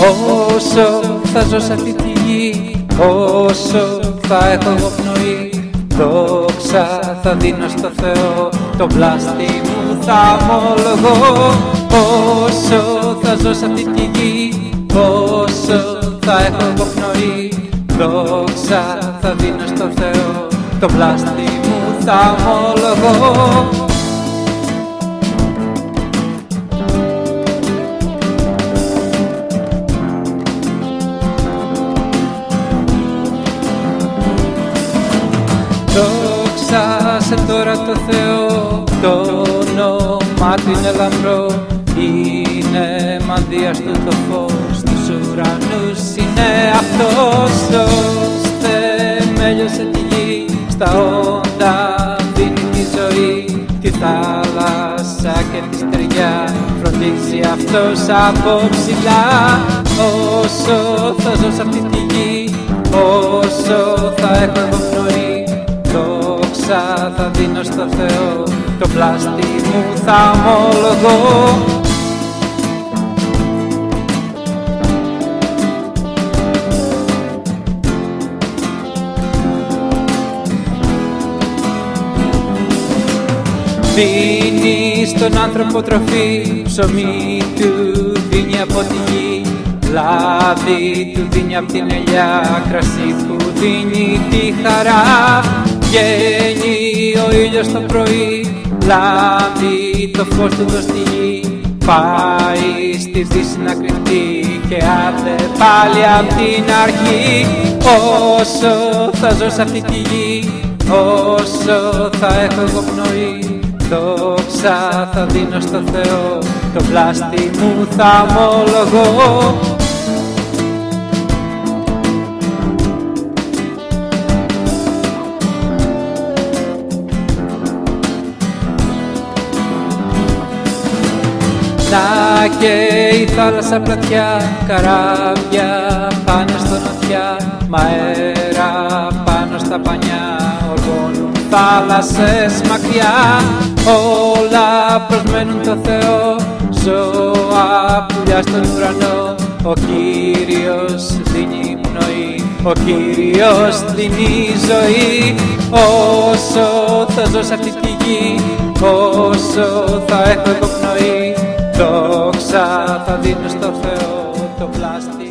Όσο θα ζω σε αυτή τη γη Όσο θα έχω εγώ πνοή Δόξα θα δίνω στο Θεό. Το πλάστη μου θα ομολογώ. Όσο θα ζω σε αυτή τη γη Όσο θα έχω εγώ πνοή Δόξα θα δίνω στο Θεό. Το πλάστη μου θα ομολογώ Δόξα σε τώρα το Θεό, το όνομα του είναι λαμπρό είναι μαντία στο το φως τους ουρανούς. Είναι αυτός ως θεμέλιωσε τη γη. Στα όντα δίνει τη ζωή τη θάλασσα και τη στεριά. Φροντίζει αυτός από ψηλά. Όσο θα ζω σε αυτή τη γη όσο θα έχω εγώ πνοή δόξα θα δίνω στο Θεό. Το πλάστη μου θα ομολογώ. Δίνει στον άνθρωπο τροφή, ψωμί του δίνει από τη γη Λάδι του δίνει από την ελιά, κρασί που δίνει τη χαρά. Βγαίνει ο ήλιος το πρωί, λάβει το φως του το στη γη Πάει στη δύση να κρυφτεί και άντε πάλι απ' την αρχή. Όσο θα ζω σε αυτή τη γη, όσο θα έχω εγώ πνοή Δόξα θα δίνω στο Θεό, το πλάστη μου θα ομολογώ Να και η θάλασσα πλατιά, καράβια πάνω στο νοτιά, μαέρα πάνω στα πανιά, οργώνουν θάλασσες μακριά, όλα προσμένουν το Θεό, ζώα πουλιά στον ουρανό, ο Κύριος δίνει πνοή, ο Κύριος δίνει ζωή, όσο θα ζω σε αυτή τη γη, όσο θα έχω εγώ πνοή, Δόξα θα δίνω στο Θεό το πλάστη